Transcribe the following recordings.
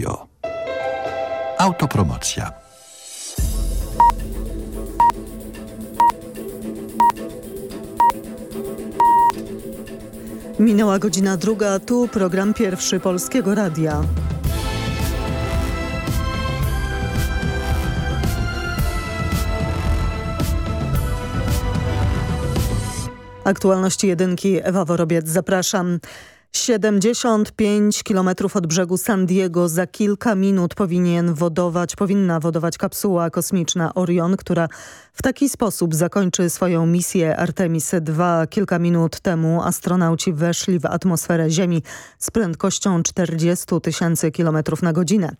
Jo. Autopromocja. Minęła godzina druga, tu program pierwszy Polskiego Radia. Aktualności jedynki, Ewa Worobiec, zapraszam. 75 kilometrów od brzegu San Diego za kilka minut powinien wodować, powinna wodować kapsuła kosmiczna Orion, która w taki sposób zakończy swoją misję Artemis II. Kilka minut temu astronauci weszli w atmosferę Ziemi z prędkością 40 tysięcy kilometrów na godzinę.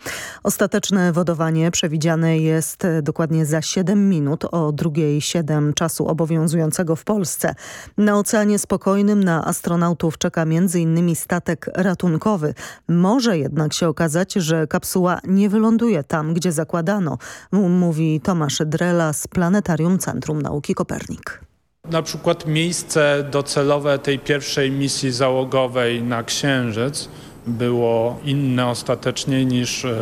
Ostateczne wodowanie przewidziane jest dokładnie za 7 minut o drugiej 7 czasu obowiązującego w Polsce. Na Oceanie Spokojnym na astronautów czeka m.in. statek ratunkowy. Może jednak się okazać, że kapsuła nie wyląduje tam, gdzie zakładano, mówi Tomasz Drela z Planetarium Centrum Nauki Kopernik. Na przykład miejsce docelowe tej pierwszej misji załogowej na Księżyc było inne ostatecznie niż e,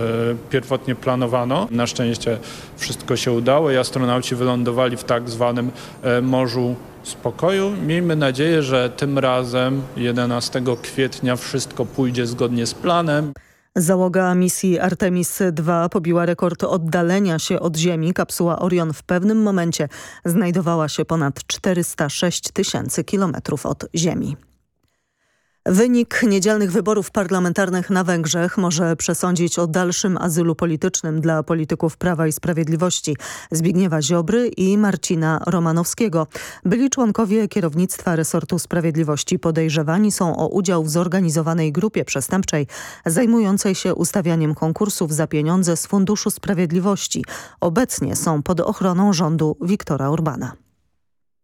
pierwotnie planowano. Na szczęście wszystko się udało i astronauci wylądowali w tak zwanym e, Morzu Spokoju. Miejmy nadzieję, że tym razem 11 kwietnia wszystko pójdzie zgodnie z planem. Załoga misji Artemis II pobiła rekord oddalenia się od Ziemi. Kapsuła Orion w pewnym momencie znajdowała się ponad 406 tysięcy kilometrów od Ziemi. Wynik niedzielnych wyborów parlamentarnych na Węgrzech może przesądzić o dalszym azylu politycznym dla polityków Prawa i Sprawiedliwości Zbigniewa Ziobry i Marcina Romanowskiego. Byli członkowie kierownictwa resortu sprawiedliwości podejrzewani są o udział w zorganizowanej grupie przestępczej zajmującej się ustawianiem konkursów za pieniądze z Funduszu Sprawiedliwości. Obecnie są pod ochroną rządu Viktora Orbana.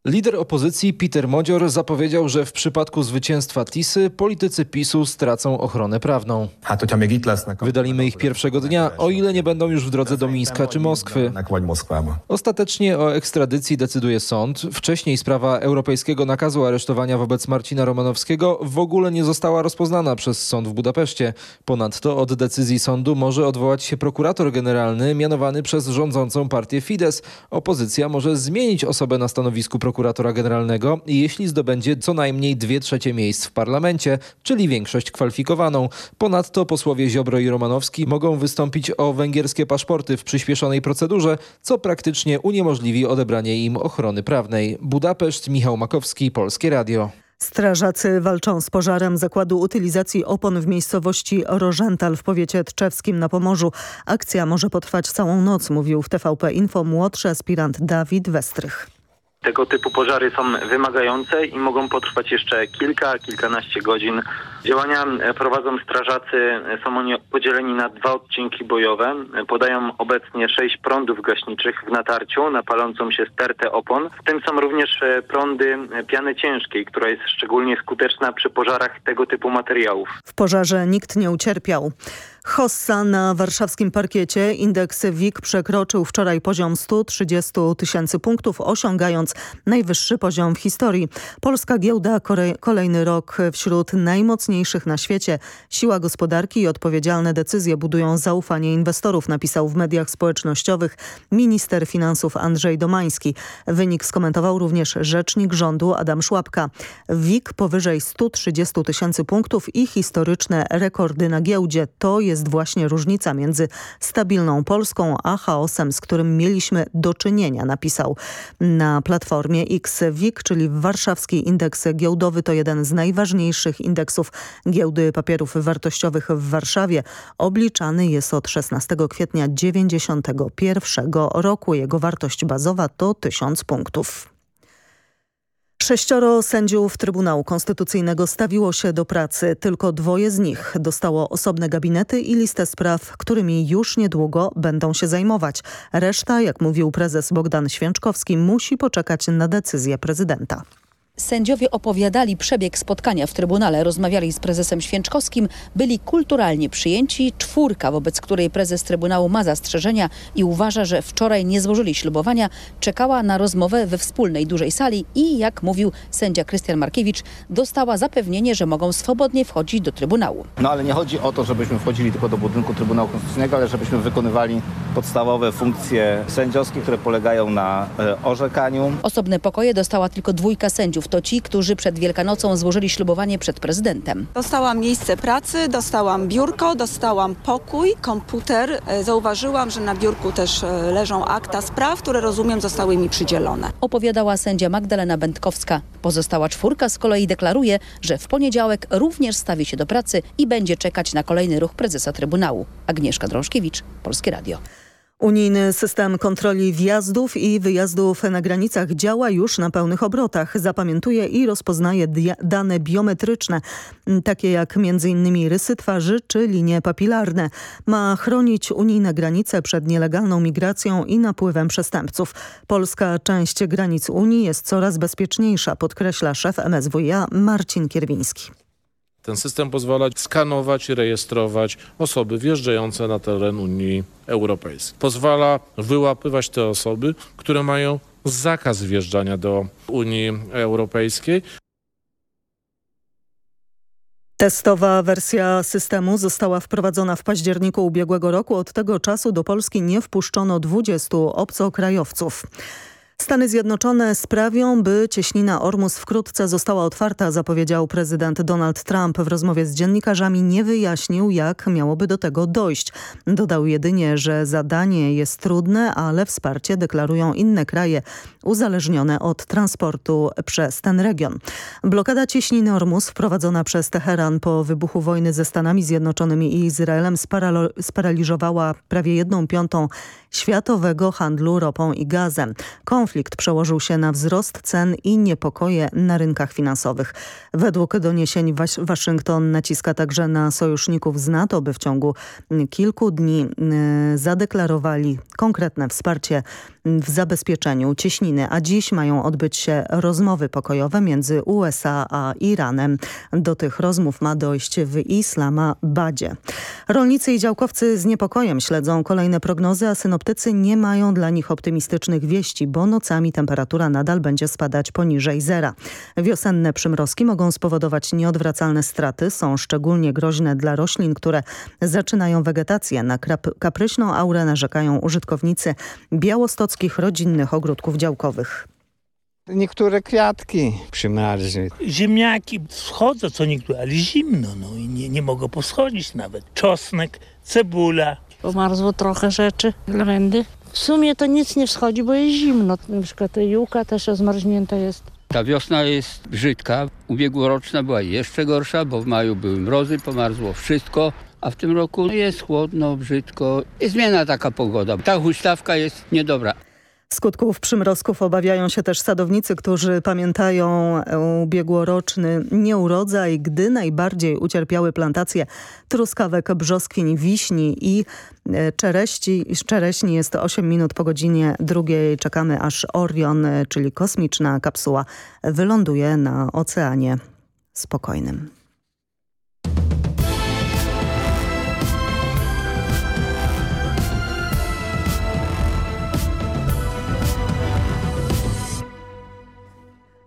Lider opozycji Peter Modzior zapowiedział, że w przypadku zwycięstwa Tisy politycy PiSu stracą ochronę prawną. Wydalimy ich pierwszego dnia, o ile nie będą już w drodze do Mińska czy Moskwy. Ostatecznie o ekstradycji decyduje sąd. Wcześniej sprawa europejskiego nakazu aresztowania wobec Marcina Romanowskiego w ogóle nie została rozpoznana przez sąd w Budapeszcie. Ponadto od decyzji sądu może odwołać się prokurator generalny mianowany przez rządzącą partię Fidesz. Opozycja może zmienić osobę na stanowisku prokuratora prokuratora generalnego, jeśli zdobędzie co najmniej dwie trzecie miejsc w parlamencie, czyli większość kwalifikowaną. Ponadto posłowie Ziobro i Romanowski mogą wystąpić o węgierskie paszporty w przyspieszonej procedurze, co praktycznie uniemożliwi odebranie im ochrony prawnej. Budapeszt, Michał Makowski, Polskie Radio. Strażacy walczą z pożarem zakładu utylizacji opon w miejscowości Rożental w powiecie tczewskim na Pomorzu. Akcja może potrwać całą noc, mówił w TVP Info młodszy aspirant Dawid Westrych. Tego typu pożary są wymagające i mogą potrwać jeszcze kilka, kilkanaście godzin. Działania prowadzą strażacy, są oni podzieleni na dwa odcinki bojowe. Podają obecnie sześć prądów gaśniczych w natarciu na palącą się stertę opon. W tym są również prądy piany ciężkiej, która jest szczególnie skuteczna przy pożarach tego typu materiałów. W pożarze nikt nie ucierpiał. Hossa na warszawskim parkiecie. Indeks WIG przekroczył wczoraj poziom 130 tysięcy punktów, osiągając najwyższy poziom w historii. Polska giełda kolejny rok wśród najmocniejszych na świecie. Siła gospodarki i odpowiedzialne decyzje budują zaufanie inwestorów, napisał w mediach społecznościowych minister finansów Andrzej Domański. Wynik skomentował również rzecznik rządu Adam Szłapka. WIG powyżej 130 tysięcy punktów i historyczne rekordy na giełdzie. To jest jest właśnie różnica między stabilną Polską a chaosem, z którym mieliśmy do czynienia, napisał na platformie XWIG, czyli warszawski indeks giełdowy to jeden z najważniejszych indeksów giełdy papierów wartościowych w Warszawie. Obliczany jest od 16 kwietnia 1991 roku. Jego wartość bazowa to 1000 punktów. Sześcioro sędziów Trybunału Konstytucyjnego stawiło się do pracy. Tylko dwoje z nich dostało osobne gabinety i listę spraw, którymi już niedługo będą się zajmować. Reszta, jak mówił prezes Bogdan Święczkowski, musi poczekać na decyzję prezydenta. Sędziowie opowiadali przebieg spotkania w Trybunale, rozmawiali z prezesem Święczkowskim, byli kulturalnie przyjęci. Czwórka, wobec której prezes Trybunału ma zastrzeżenia i uważa, że wczoraj nie złożyli ślubowania, czekała na rozmowę we wspólnej dużej sali i, jak mówił sędzia Krystian Markiewicz, dostała zapewnienie, że mogą swobodnie wchodzić do Trybunału. No ale nie chodzi o to, żebyśmy wchodzili tylko do budynku Trybunału Konstytucyjnego, ale żebyśmy wykonywali podstawowe funkcje sędziowskie, które polegają na e, orzekaniu. Osobne pokoje dostała tylko dwójka sędziów. To ci, którzy przed Wielkanocą złożyli ślubowanie przed prezydentem. Dostałam miejsce pracy, dostałam biurko, dostałam pokój, komputer. E, zauważyłam, że na biurku też e, leżą akta spraw, które rozumiem zostały mi przydzielone. Opowiadała sędzia Magdalena Będkowska. Pozostała czwórka z kolei deklaruje, że w poniedziałek również stawi się do pracy i będzie czekać na kolejny ruch prezesa Trybunału. Agnieszka Drążkiewicz, Polskie Radio. Unijny system kontroli wjazdów i wyjazdów na granicach działa już na pełnych obrotach. Zapamiętuje i rozpoznaje dane biometryczne, takie jak m.in. rysy twarzy czy linie papilarne. Ma chronić unijne granice przed nielegalną migracją i napływem przestępców. Polska część granic Unii jest coraz bezpieczniejsza, podkreśla szef MSWiA Marcin Kierwiński. Ten system pozwala skanować i rejestrować osoby wjeżdżające na teren Unii Europejskiej. Pozwala wyłapywać te osoby, które mają zakaz wjeżdżania do Unii Europejskiej. Testowa wersja systemu została wprowadzona w październiku ubiegłego roku. Od tego czasu do Polski nie wpuszczono 20 obcokrajowców. Stany Zjednoczone sprawią, by cieśnina Ormus wkrótce została otwarta, zapowiedział prezydent Donald Trump. W rozmowie z dziennikarzami nie wyjaśnił, jak miałoby do tego dojść. Dodał jedynie, że zadanie jest trudne, ale wsparcie deklarują inne kraje uzależnione od transportu przez ten region. Blokada cieśniny Ormus wprowadzona przez Teheran po wybuchu wojny ze Stanami Zjednoczonymi i Izraelem sparaliżowała prawie jedną piątą światowego handlu ropą i gazem. Konflikt przełożył się na wzrost cen i niepokoje na rynkach finansowych. Według doniesień Waszyngton naciska także na sojuszników z NATO, by w ciągu kilku dni y, zadeklarowali konkretne wsparcie w zabezpieczeniu cieśniny, a dziś mają odbyć się rozmowy pokojowe między USA a Iranem. Do tych rozmów ma dojść w Islamabadzie. Rolnicy i działkowcy z niepokojem śledzą kolejne prognozy, a synoptycy nie mają dla nich optymistycznych wieści, bo nocami temperatura nadal będzie spadać poniżej zera. Wiosenne przymrozki mogą spowodować nieodwracalne straty, są szczególnie groźne dla roślin, które zaczynają wegetację. Na kapryśną aurę narzekają użytkownicy białostockich rodzinnych ogródków działkowych. Niektóre kwiatki przymarzły. Ziemniaki wschodzą co niektóre, ale zimno, no i nie, nie mogą poschodzić nawet. Czosnek, cebula. Pomarzło trochę rzeczy, lawendy. W sumie to nic nie wschodzi, bo jest zimno. Na przykład juka też zmarznięta jest. Ta wiosna jest brzydka. Ubiegłoroczna była jeszcze gorsza, bo w maju były mrozy, pomarzło wszystko. A w tym roku jest chłodno, brzydko. Jest zmiana taka pogoda. Ta huśtawka jest niedobra. Skutków przymrozków obawiają się też sadownicy, którzy pamiętają ubiegłoroczny nieurodzaj, gdy najbardziej ucierpiały plantacje truskawek, brzoskwiń, wiśni i e, czereści. Czereśni jest 8 minut po godzinie drugiej. Czekamy aż Orion, e, czyli kosmiczna kapsuła, wyląduje na oceanie spokojnym.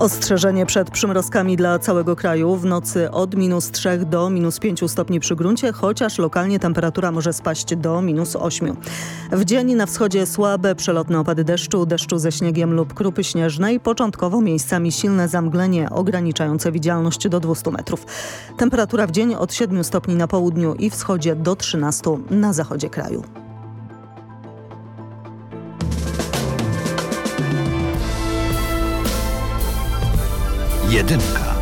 Ostrzeżenie przed przymrozkami dla całego kraju w nocy od minus 3 do minus 5 stopni przy gruncie, chociaż lokalnie temperatura może spaść do minus 8. W dzień na wschodzie słabe przelotne opady deszczu, deszczu ze śniegiem lub krupy śnieżnej, początkowo miejscami silne zamglenie ograniczające widzialność do 200 metrów. Temperatura w dzień od 7 stopni na południu i wschodzie do 13 na zachodzie kraju. Jedynka.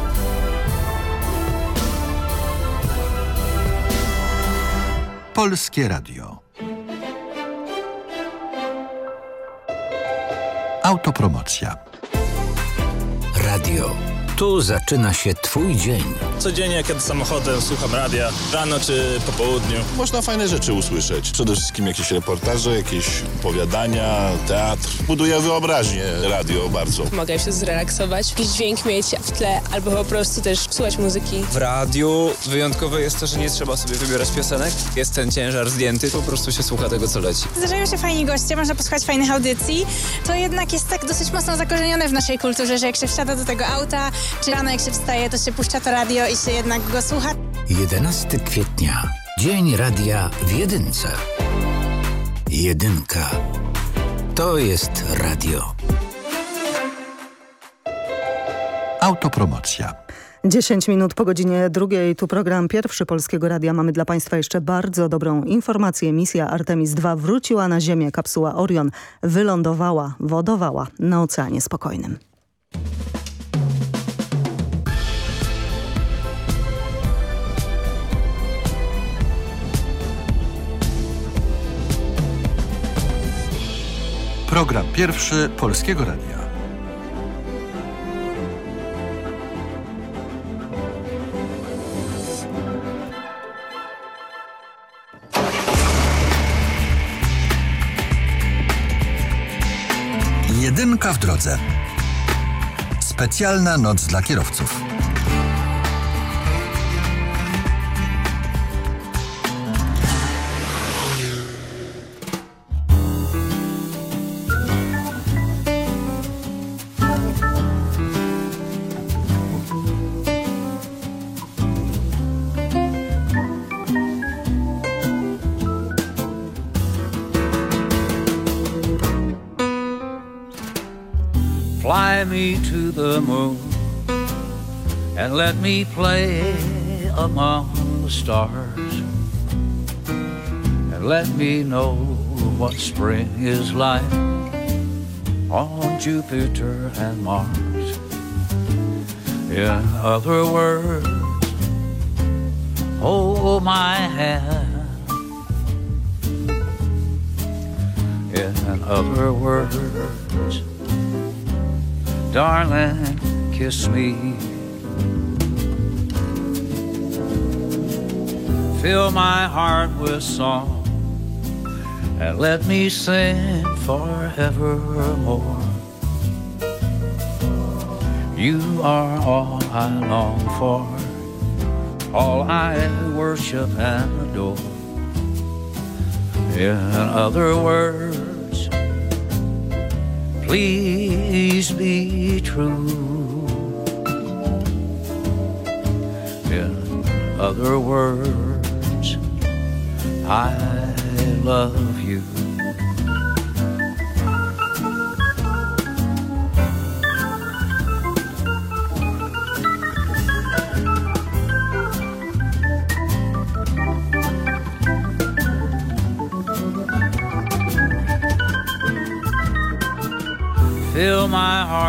Polskie Radio. Autopromocja. Radio Tu zaczyna się Twój dzień. Codziennie, kiedy samochodem słucham radia, rano czy po południu. Można fajne rzeczy usłyszeć. Przede wszystkim jakieś reportaże, jakieś opowiadania, teatr. Buduje wyobraźnię radio bardzo. Mogę się zrelaksować, jakiś dźwięk mieć w tle, albo po prostu też słuchać muzyki. W radiu wyjątkowe jest to, że nie trzeba sobie wybierać piosenek. Jest ten ciężar zdjęty, po prostu się słucha tego, co leci. Zdarzają się fajni goście, można posłuchać fajnych audycji. To jednak jest tak dosyć mocno zakorzenione w naszej kulturze, że jak się wsiada do tego auta, czy rano jak się wstaje, to się puszcza to radio i się jednak go słucha. 11 kwietnia. Dzień radia w jedynce. Jedynka. To jest radio. Autopromocja. 10 minut po godzinie drugiej, tu program pierwszy Polskiego Radia. Mamy dla Państwa jeszcze bardzo dobrą informację. Misja Artemis II wróciła na Ziemię. Kapsuła Orion wylądowała, wodowała na Oceanie Spokojnym. Program pierwszy Polskiego Radia. Jedynka w drodze. Specjalna noc dla kierowców. Fly me to the moon and let me play among the stars. And let me know what spring is like on Jupiter and Mars. In other words, hold my hand. In other words, darling, kiss me. Fill my heart with song and let me sing forevermore. You are all I long for, all I worship and adore. In other words, please be true. In other words, I love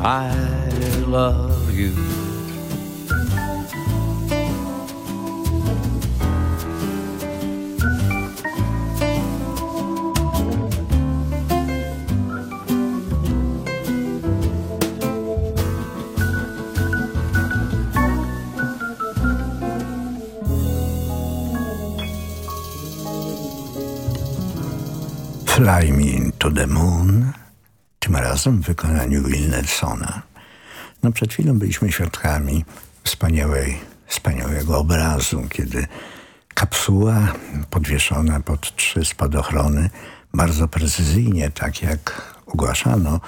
I love you. Fly Me to the Moon, tym razem w wykonaniu Will Nelsona. No przed chwilą byliśmy świadkami wspaniałej, wspaniałego obrazu, kiedy kapsuła podwieszona pod trzy spadochrony, bardzo precyzyjnie, tak jak ogłaszano,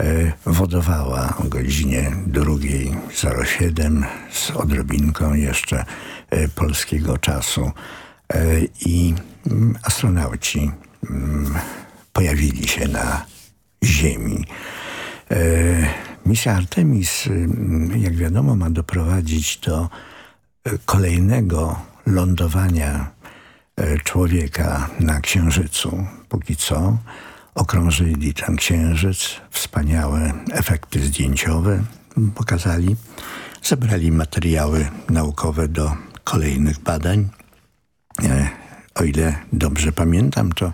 e, wodowała o godzinie 2.07 z odrobinką jeszcze e, polskiego czasu e, i mm, astronauci mm, pojawili się na Ziemi. misja Artemis, jak wiadomo, ma doprowadzić do kolejnego lądowania człowieka na Księżycu. Póki co okrążyli ten Księżyc, wspaniałe efekty zdjęciowe pokazali, zebrali materiały naukowe do kolejnych badań. O ile dobrze pamiętam, to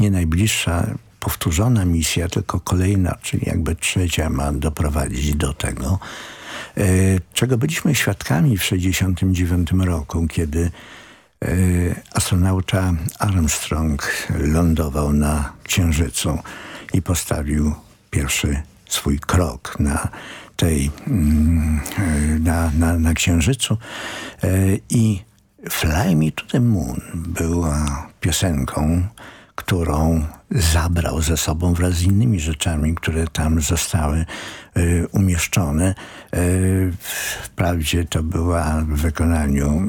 nie najbliższa powtórzona misja, tylko kolejna, czyli jakby trzecia ma doprowadzić do tego, czego byliśmy świadkami w 1969 roku, kiedy astronauta Armstrong lądował na Księżycu i postawił pierwszy swój krok na tej, na, na, na Księżycu i Fly Me to the Moon była piosenką, którą zabrał ze sobą wraz z innymi rzeczami, które tam zostały y, umieszczone. Y, wprawdzie to była w wykonaniu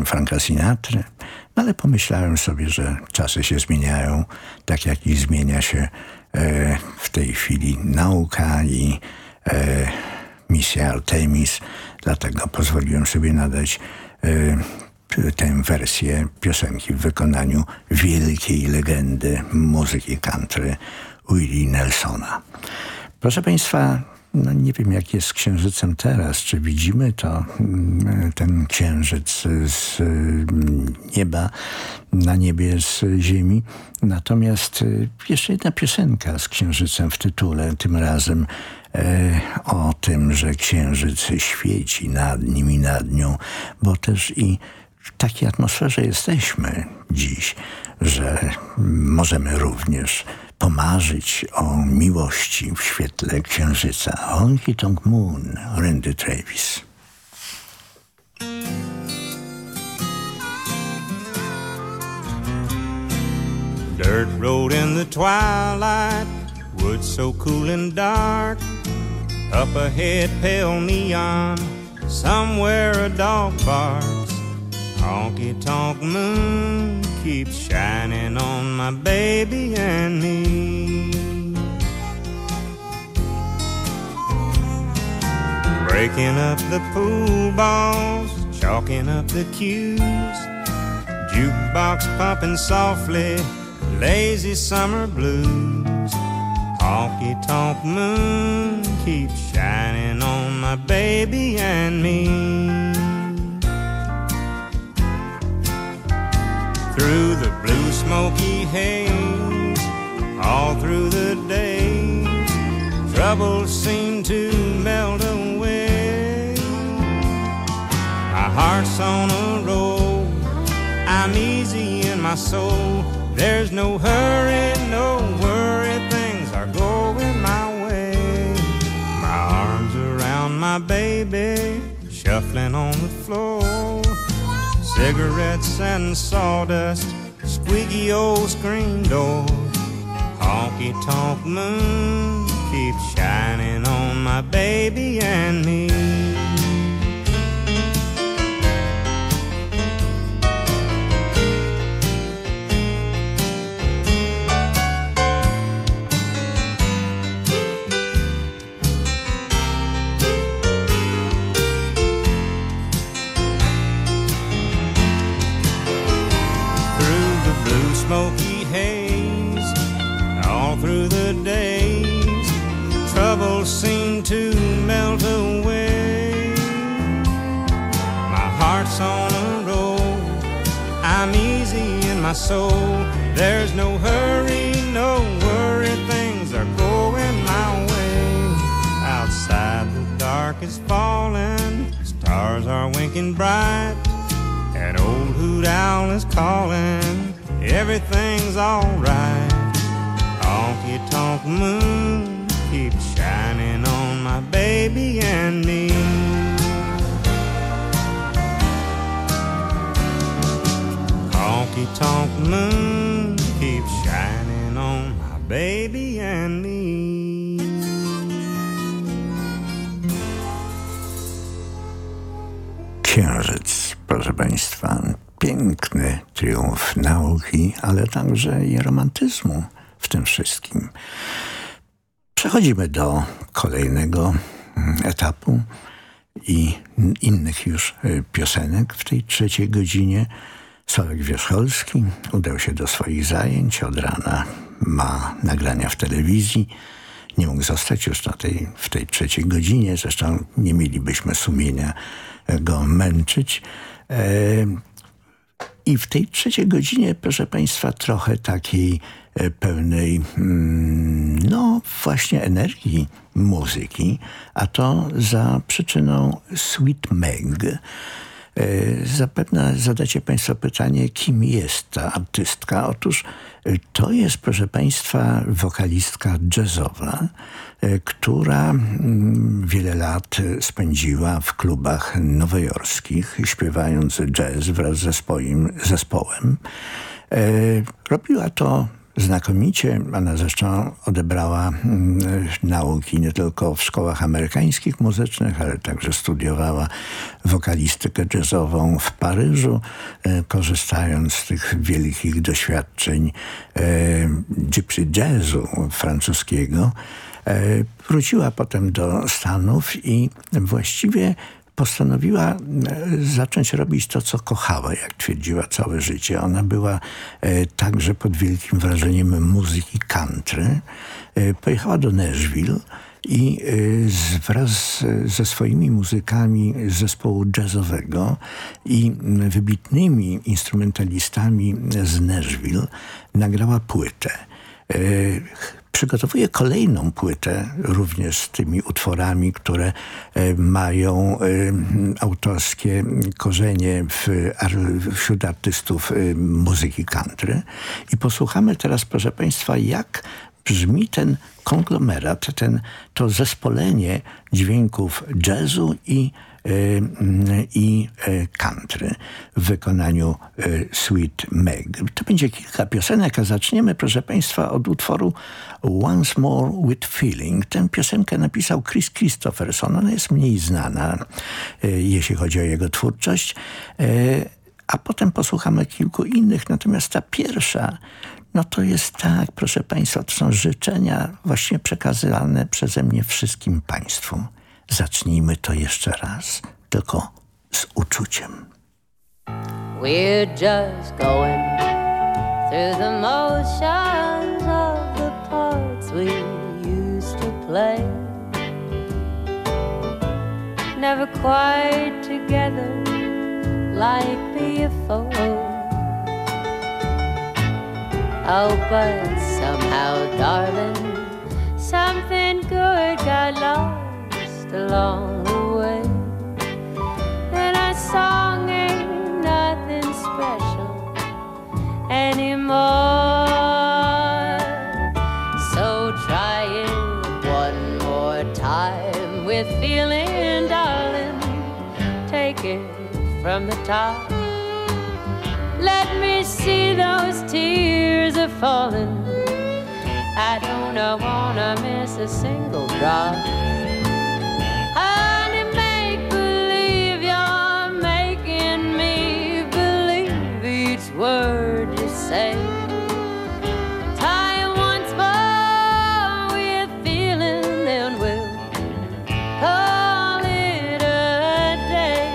y, Franka Sinatry, ale pomyślałem sobie, że czasy się zmieniają, tak jak i zmienia się w tej chwili nauka i misja Artemis. Dlatego pozwoliłem sobie nadać tę wersję piosenki w wykonaniu wielkiej legendy muzyki country Willie Nelsona. Proszę Państwa, no nie wiem jak jest z księżycem teraz, czy widzimy to, ten księżyc z nieba, na niebie z ziemi. Natomiast jeszcze jedna piosenka z księżycem w tytule, tym razem e, o tym, że księżyc świeci nad nim i nad nią, bo też i w takiej atmosferze jesteśmy dziś, że możemy również pomarzyć o miłości w świetle księżyca. Honky Tonk Moon, Randy Travis. Dirt road in the twilight, woods so cool and dark. Up ahead, pale neon, somewhere a dog barks. Honky tonk moon keeps shining on my baby and me. Breaking up the pool balls, chalking up the cues. Jukebox pumping softly, lazy summer blues. Honky tonk moon keeps shining on my baby and me. Through the blue smoky haze, all through the day. Troubles seem to melt away. My heart's on a roll, I'm easy in my soul. There's no hurry, no worry, things are going my way. My arms around my baby, shuffling on the floor. Cigarettes and sawdust, squeaky old screen door. Honky tonk moon keeps shining on my baby and me. My soul. There's no hurry, no worry. Things are going my way. Outside the dark is falling. Stars are winking bright. An old hoot owl is calling everything's alright. Honky tonk moon keeps shining on my baby and me. Honky tonk moon keeps shining on my baby and me. Księżyc, proszę Państwa, piękny triumf nauki, ale także i romantyzmu w tym wszystkim. Przechodzimy do kolejnego mm, etapu i innych już y, piosenek w tej trzeciej godzinie. Sławek Wierzcholski udał się do swoich zajęć. Od rana ma nagrania w telewizji. Nie mógł zostać już na tej, w tej trzeciej godzinie. Zresztą nie mielibyśmy sumienia go męczyć. E, I w tej trzeciej godzinie, proszę Państwa, trochę takiej e, pełnej, mm, no właśnie energii muzyki, a to za przyczyną Sweet Meg. E, zapewne zadacie Państwo pytanie, kim jest ta artystka. Otóż e, to jest, proszę Państwa, wokalistka jazzowa, e, która mm, wiele lat spędziła w klubach nowojorskich, śpiewając jazz wraz z zespołem. zespołem. Robiła to znakomicie. Ona zresztą odebrała mm, nauki nie tylko w szkołach amerykańskich muzycznych, ale także studiowała wokalistykę jazzową w Paryżu, e, korzystając z tych wielkich doświadczeń e, gypsy jazzu francuskiego. E, wróciła potem do Stanów i właściwie postanowiła e, zacząć robić to, co kochała, jak twierdziła całe życie. Ona była e, także pod wielkim wrażeniem muzyki country. E, pojechała do Nashville i wraz ze swoimi muzykami zespołu jazzowego i wybitnymi instrumentalistami z Nashville nagrała płytę przygotowuje kolejną płytę również z tymi utworami, które e, mają e, autorskie korzenie w, wśród artystów e, muzyki country. I posłuchamy teraz, proszę Państwa, jak brzmi ten konglomerat, ten, to zespolenie dźwięków jazzu i i y, country w wykonaniu y, Sweet Meg. To będzie kilka piosenek, a zaczniemy, proszę Państwa, od utworu Once More With Feeling. Tę piosenkę napisał Chris Christopherson. Ona jest mniej znana, jeśli chodzi o jego twórczość. A potem posłuchamy kilku innych. Natomiast ta pierwsza no to jest tak, proszę Państwa, to są życzenia właśnie przekazywane przeze mnie wszystkim Państwu. Zacznijmy to jeszcze raz, tylko z uczuciem. We're just going through the motions of the parts we used to play. Never quite together like before. Oh, but somehow, darling, something good got lost along the way. And our song ain't nothing special anymore. So try it one more time with feeling, darling. Take it from the top. Let me see those tears are falling. I don't wanna miss a single drop. Say. Tie once more with feeling, then we'll call it a day.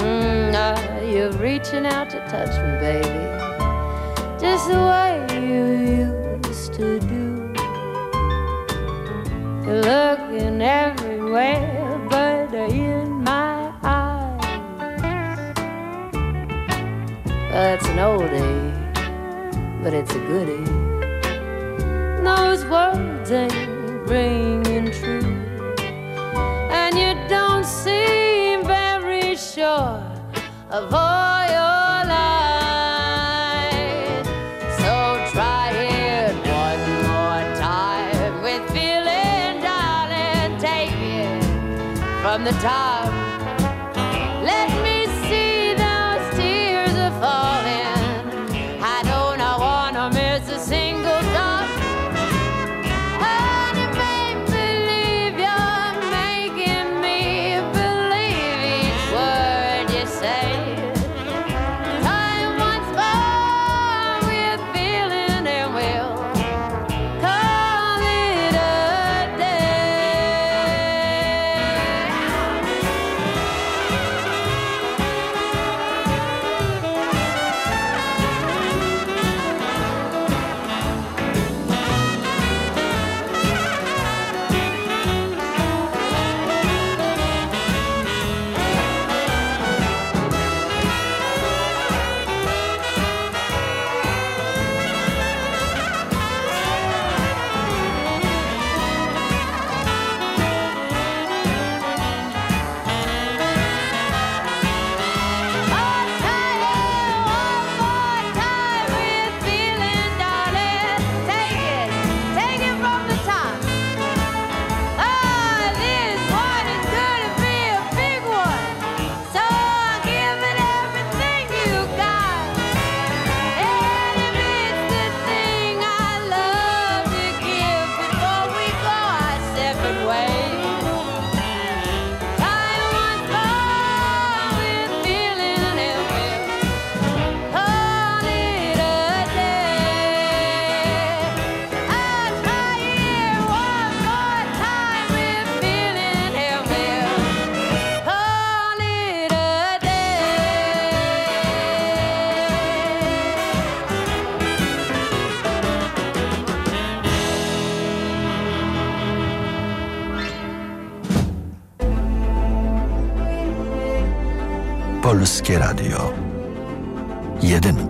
Mm, are you reaching out to touch me, baby? Just the way it's a goodie. Those words ain't ringing true, and you don't seem very sure of all your lies. So try it one more time with feeling, darling. Take it from the top. Polskie Radio. Jedynka.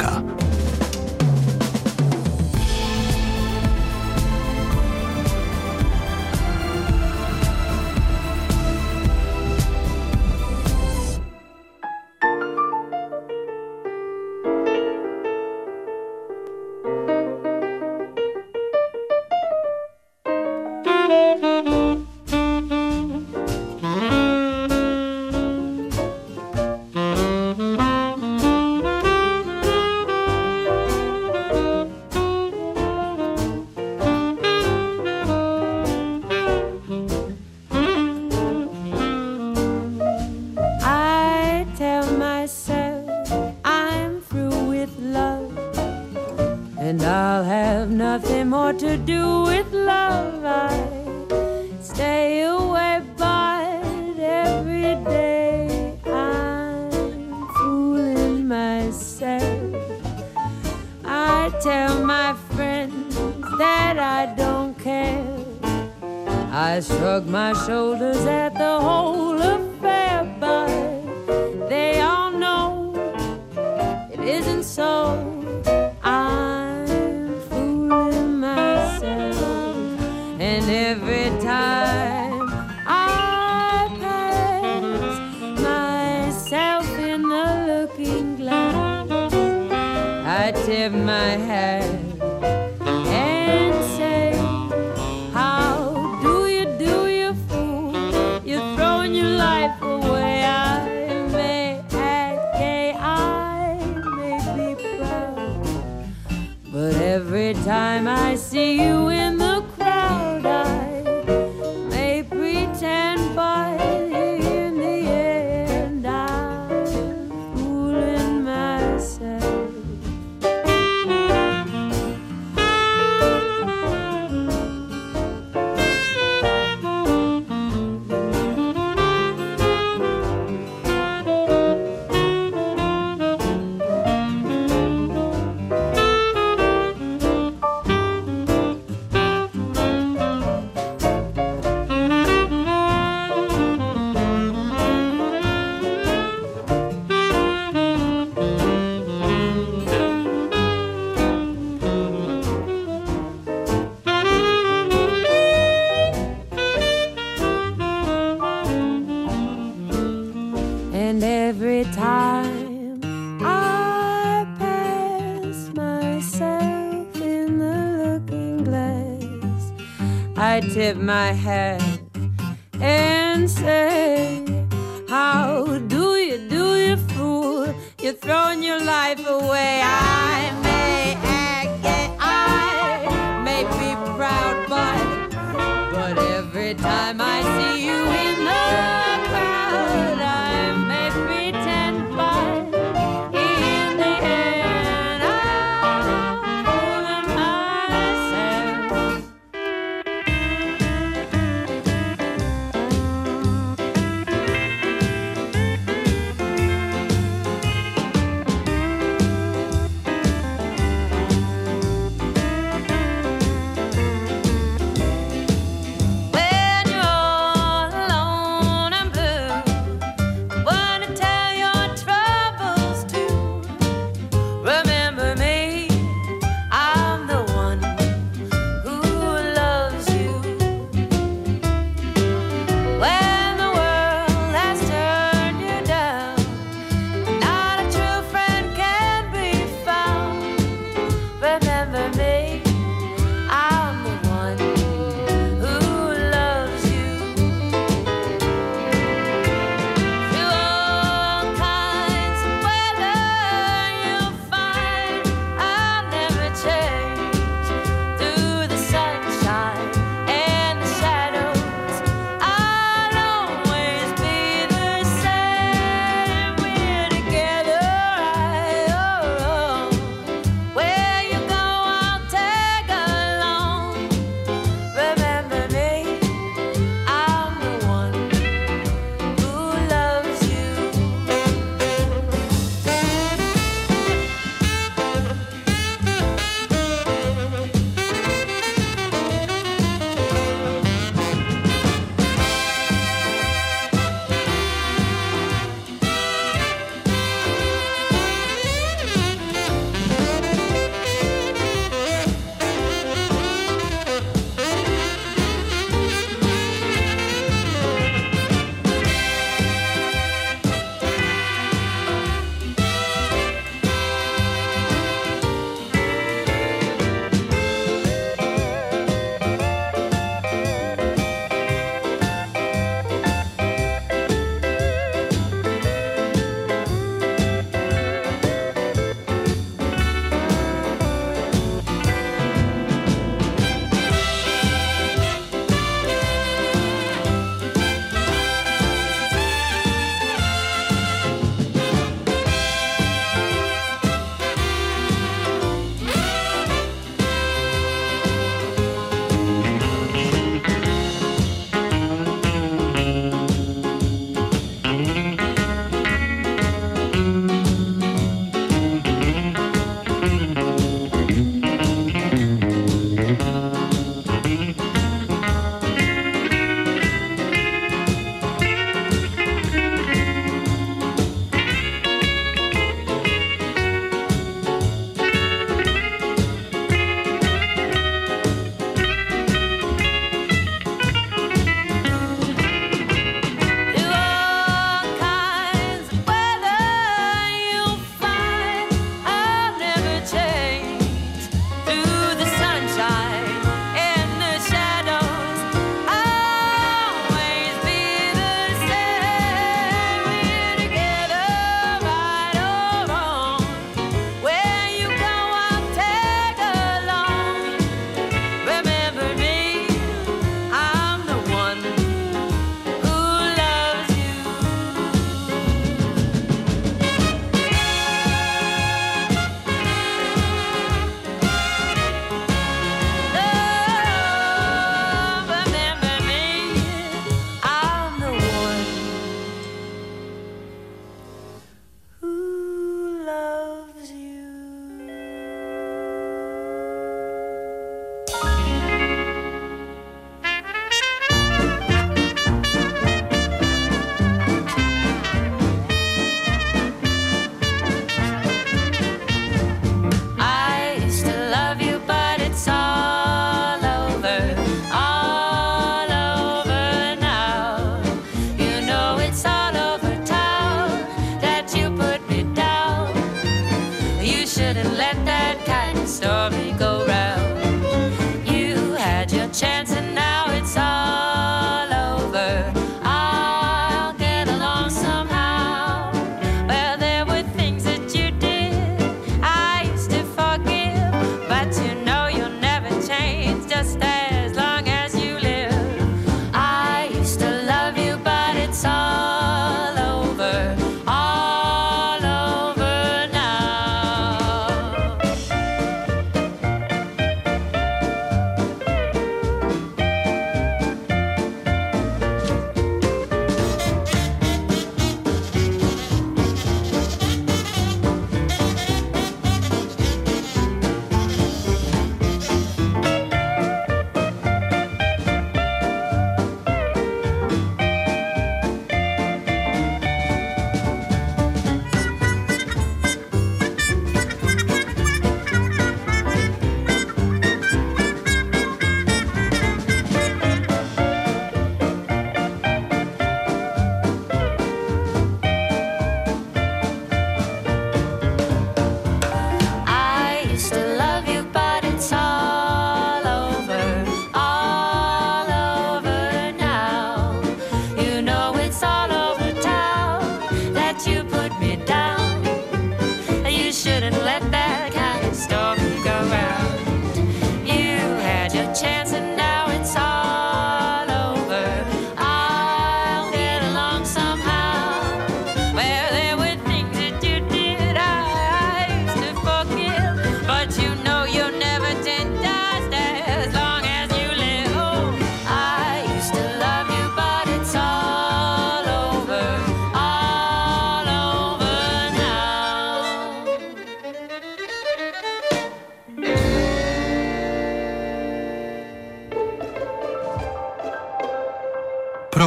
My hat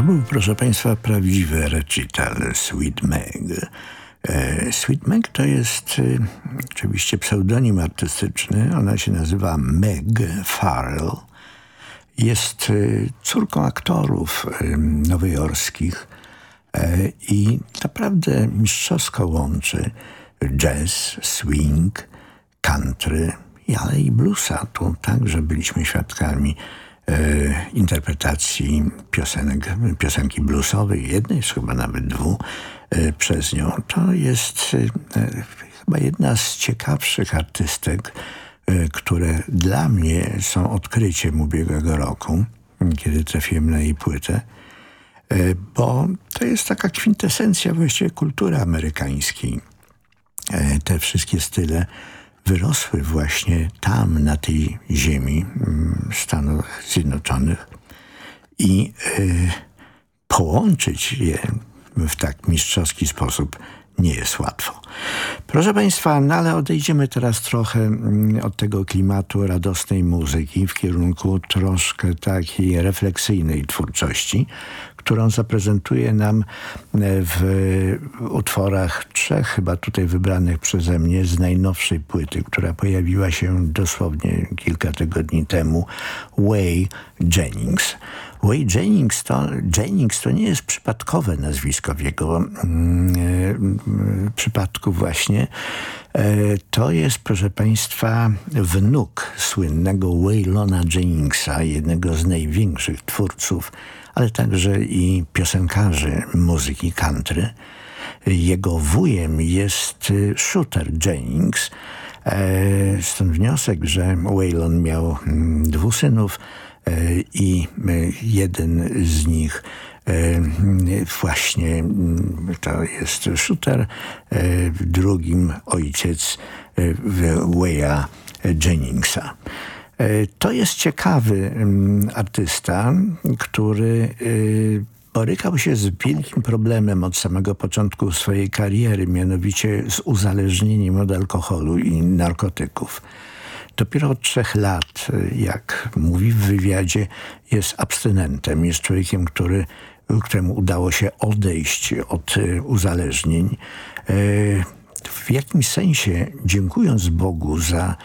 To był, proszę Państwa, prawdziwy recital Sweet Meg. E, Sweet Meg to jest e, oczywiście pseudonim artystyczny. Ona się nazywa Meg Farrell. Jest e, córką aktorów nowojorskich i naprawdę mistrzowsko łączy jazz, swing, country, ale i bluesa. Tu także byliśmy świadkami interpretacji piosenek, piosenki bluesowej, jednej, chyba nawet dwóch, e, przez nią. To jest e, chyba jedna z ciekawszych artystek, e, które dla mnie są odkryciem ubiegłego roku, kiedy trafiłem na jej płytę, e, bo to jest taka kwintesencja właściwie kultury amerykańskiej. E, Te wszystkie style wyrosły właśnie tam, na tej ziemi mm, Stanów Zjednoczonych i y, połączyć je w tak mistrzowski sposób nie jest łatwo. Proszę Państwa, no ale odejdziemy teraz trochę mm, od tego klimatu radosnej muzyki w kierunku troszkę takiej refleksyjnej twórczości, którą zaprezentuje nam e, w utworach trzech, chyba tutaj wybranych przeze mnie, z najnowszej płyty, która pojawiła się dosłownie kilka tygodni temu, Way Jennings. Way Jennings to, Jennings to nie jest przypadkowe nazwisko w jego e, przypadku właśnie. E, to jest, proszę Państwa, wnuk słynnego Waylona Jenningsa, jednego z największych twórców, ale także i piosenkarzy muzyki country. Jego wujem jest y, Shooter Jennings. E, Stąd wniosek, że Waylon miał mm, dwóch synów e, i e, jeden z nich właśnie mm, to jest Shooter, drugim ojciec Waya Jenningsa. E, To jest ciekawy mm, artysta, który y, borykał się z wielkim problemem od samego początku swojej kariery, mianowicie z uzależnieniem od alkoholu i narkotyków. Dopiero od trzech lat, y, jak mówi w wywiadzie, jest abstynentem, jest człowiekiem, który, któremu udało się odejść od y, uzależnień. E, W jakimś sensie, dziękując Bogu za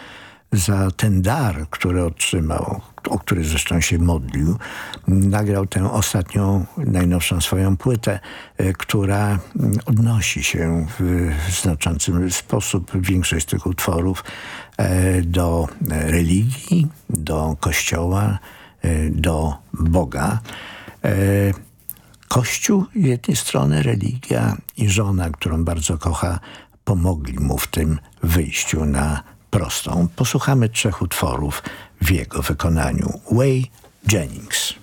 za ten dar, który otrzymał, o który zresztą się modlił, nagrał tę ostatnią, najnowszą swoją płytę, e, która odnosi się w znaczący sposób, większość tych utworów, e, do religii, do Kościoła, e, do Boga. Kościół z jednej strony, religia i żona, którą bardzo kocha, pomogli mu w tym wyjściu na prostą. Posłuchamy trzech utworów w jego wykonaniu. Way Jennings.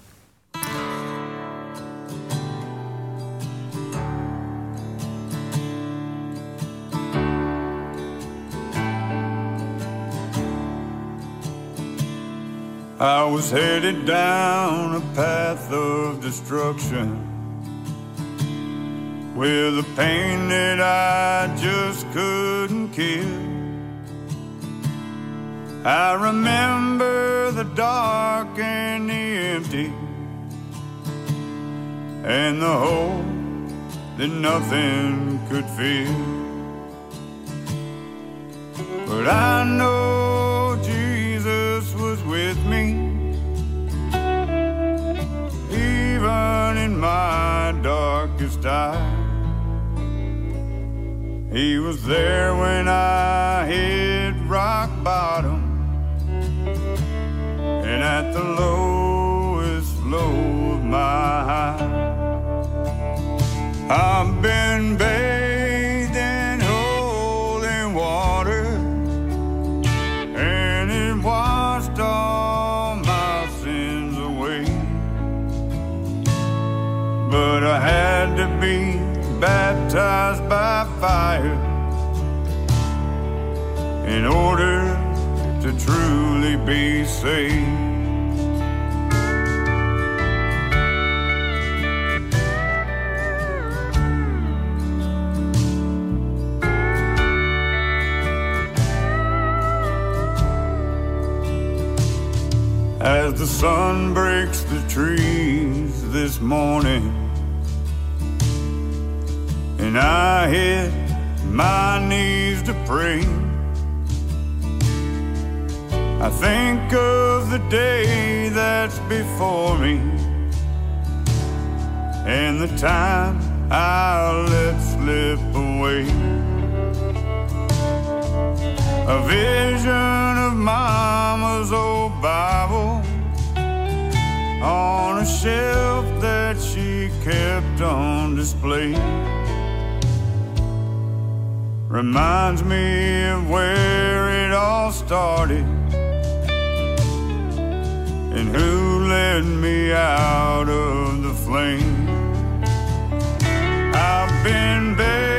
I was headed down a path of destruction with a pain that I just couldn't kill. I remember the dark and the empty and the hole that nothing could fill. But I know Jesus was with me, even in my darkest hour. He was there when I hit rock bottom at the lowest low of my high. I've been bathed in holy water and it washed all my sins away. But I had to be baptized by fire in order to truly be saved. As the sun breaks the trees this morning, and I hit my knees to pray. I think of the day that's before me and the time I'll let slip away. A vision of Mama's old Bible on a shelf that she kept on display. Reminds me of where it all started and who led me out of the flame. I've been bathed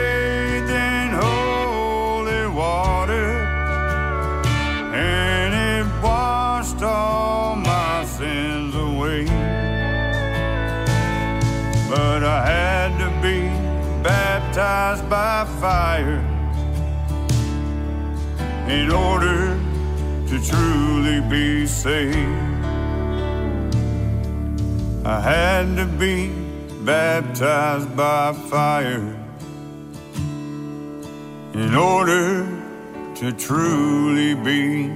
baptized by fire in order to truly be saved. I had to be baptized by fire in order to truly be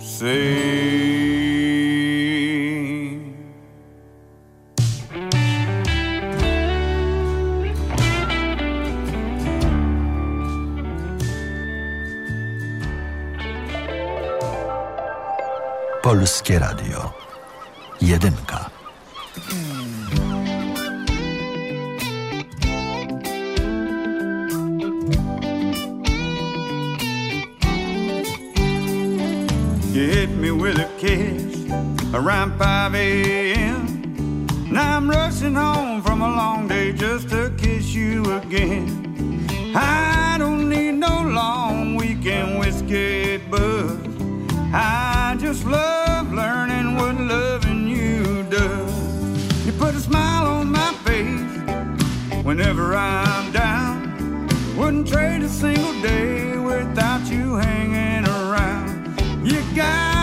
saved. Polskie Radio. Jedynka. You hit me with a kiss around 5 a.m. Now I'm rushing home from a long day just to kiss you again. I don't need no long weekend whiskey buzz. I just love whenever I'm down. Wouldn't trade a single day without you hanging around. You got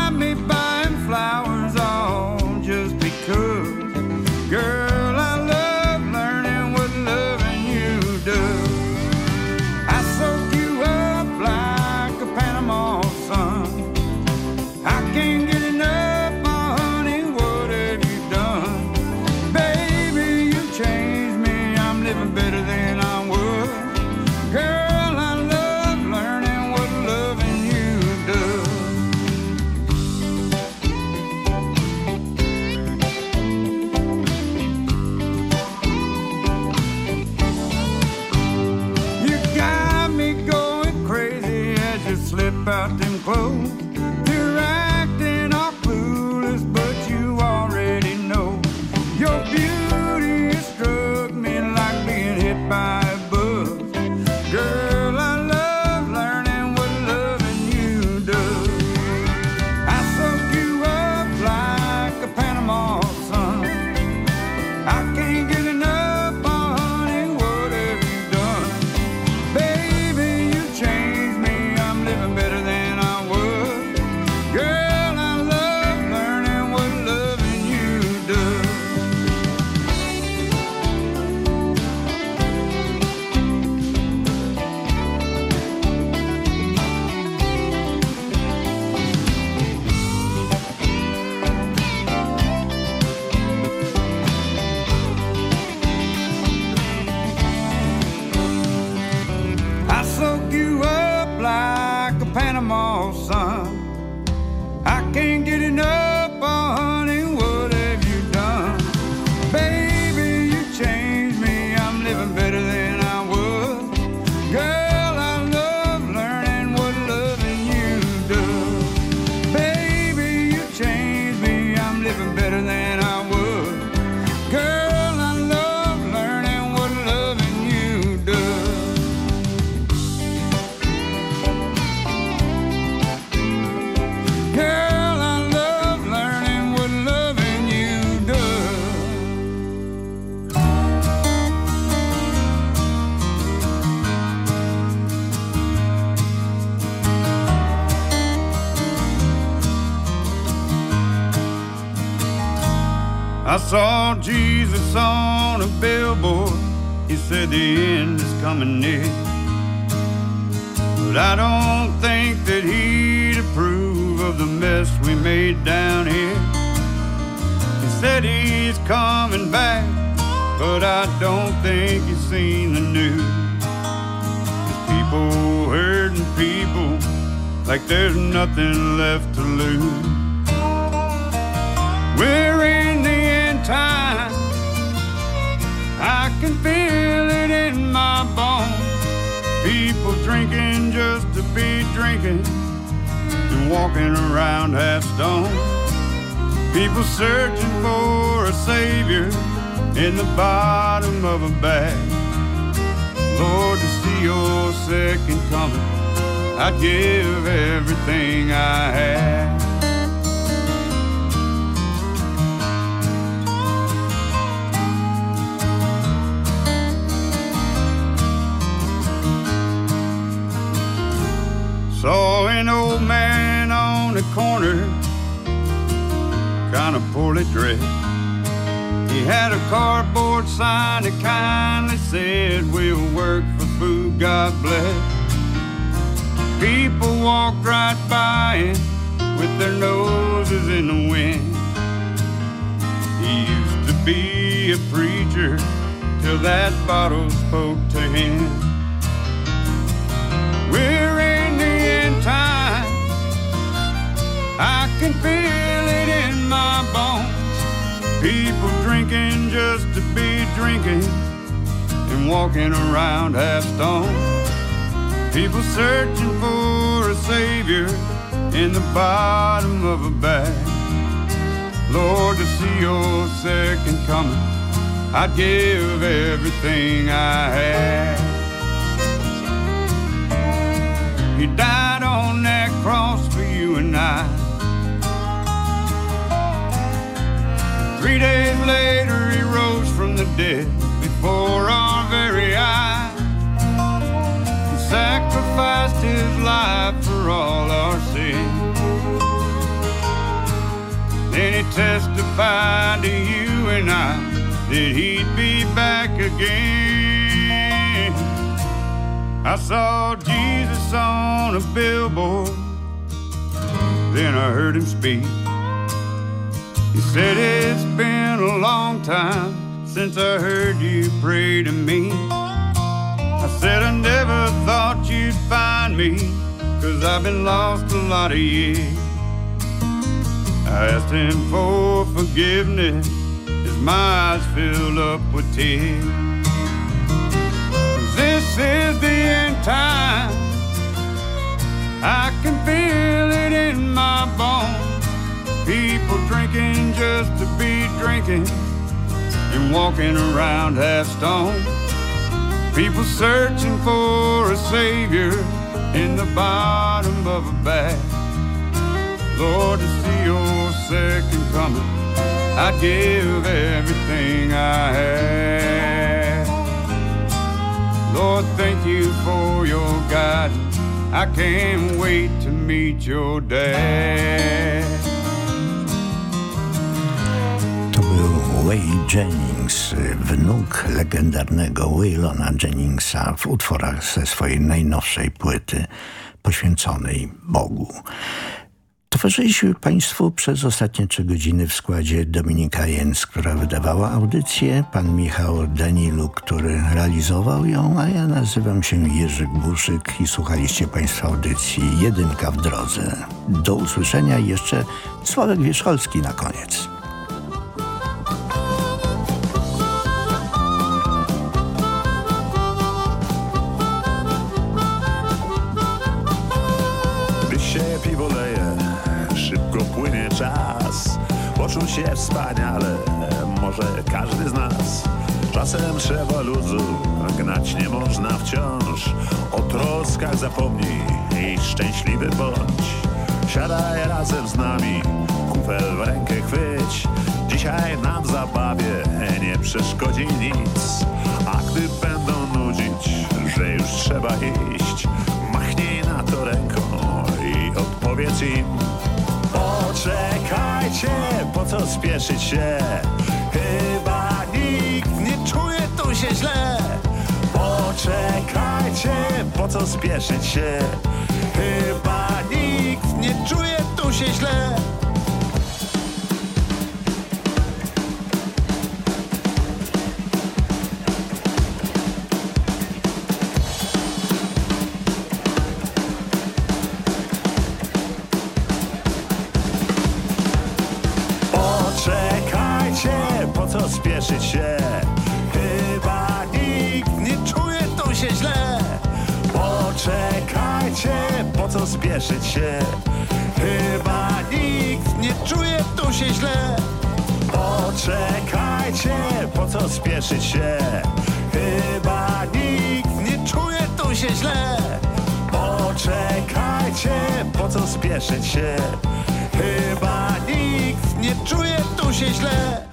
He the end is coming near. But I don't think that he'd approve of the mess we made down here. He said he's coming back, but I don't think he's seen the news. There's people hurting people like there's nothing left to lose. Drinking just to be drinking and walking around half stoned. People searching for a savior in the bottom of a bag. Lord, to see your second coming, I'd give everything I have. Corner, kind of poorly dressed. He had a cardboard sign that kindly said, We'll work for food, God bless. People walked right by him with their noses in the wind. He used to be a preacher till that bottle spoke to him. Can feel it in my bones. People drinking just to be drinking and walking around half stoned. People searching for a savior in the bottom of a bag. Lord, to see your second coming, I'd give everything I had. He died on that cross for you and I. Three days later, he rose from the dead before our very eyes. and sacrificed his life for all our sins. Then he testified to you and I that he'd be back again. I saw Jesus on a billboard, then I heard him speak. He said, It's been a long time since I heard you pray to me. I said, I never thought you'd find me, cause I've been lost a lot of years. I asked him for forgiveness as my eyes filled up with tears. This is the end time. I can People drinking just to be drinking and walking around half stoned. People searching for a savior in the bottom of a bag. Lord, to see your second coming, I'd give everything I had. Lord, thank you for your guidance. I can't wait to meet your dad. Way Jennings, wnuk legendarnego Waylona Jenningsa w utworach ze swojej najnowszej płyty poświęconej Bogu. Towarzyszył Państwu przez ostatnie trzy godziny w składzie Dominika Jens, która wydawała audycję, pan Michał Danilu, który realizował ją, a ja nazywam się Jerzy Głuszyk i słuchaliście Państwo audycji Jedynka w drodze. Do usłyszenia jeszcze Sławek Wierzcholski na koniec. Się wspaniale, może każdy z nas. Czasem trzeba luzu, gnać nie można wciąż. O troskach zapomnij i szczęśliwy bądź. Siadaj razem z nami, kufel w rękę chwyć. Dzisiaj nam zabawie nie przeszkodzi nic. A gdy będą nudzić, że już trzeba iść Machnij na to ręką i odpowiedz im. Poczekajcie, po co spieszyć się. Chyba nikt nie czuje tu się źle. Poczekajcie, po co spieszyć się? Chyba nikt nie czuje tu się źle. Co spieszyć się? Chyba nikt nie czuje tu się źle. Poczekajcie, po co spieszyć się? Chyba nikt nie czuje tu się źle. Poczekajcie, po co spieszyć się? Chyba nikt nie czuje tu się źle.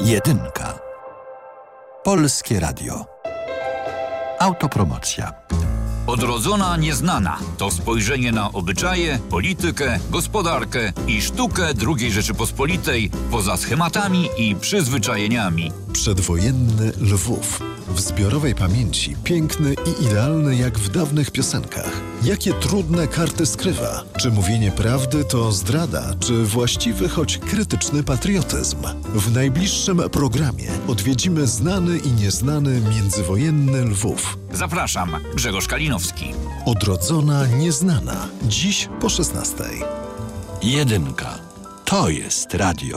Jedynka. Polskie Radio. Autopromocja. Odrodzona nieznana to spojrzenie na obyczaje, politykę, gospodarkę i sztukę II Rzeczypospolitej poza schematami i przyzwyczajeniami. Przedwojenny Lwów. W zbiorowej pamięci piękny i idealny jak w dawnych piosenkach. Jakie trudne karty skrywa? Czy mówienie prawdy to zdrada, czy właściwy, choć krytyczny patriotyzm? W najbliższym programie odwiedzimy znany i nieznany międzywojenny Lwów. Zapraszam, Grzegorz Kalinowski. Odrodzona nieznana. Dziś po 16. Jedynka. To jest radio.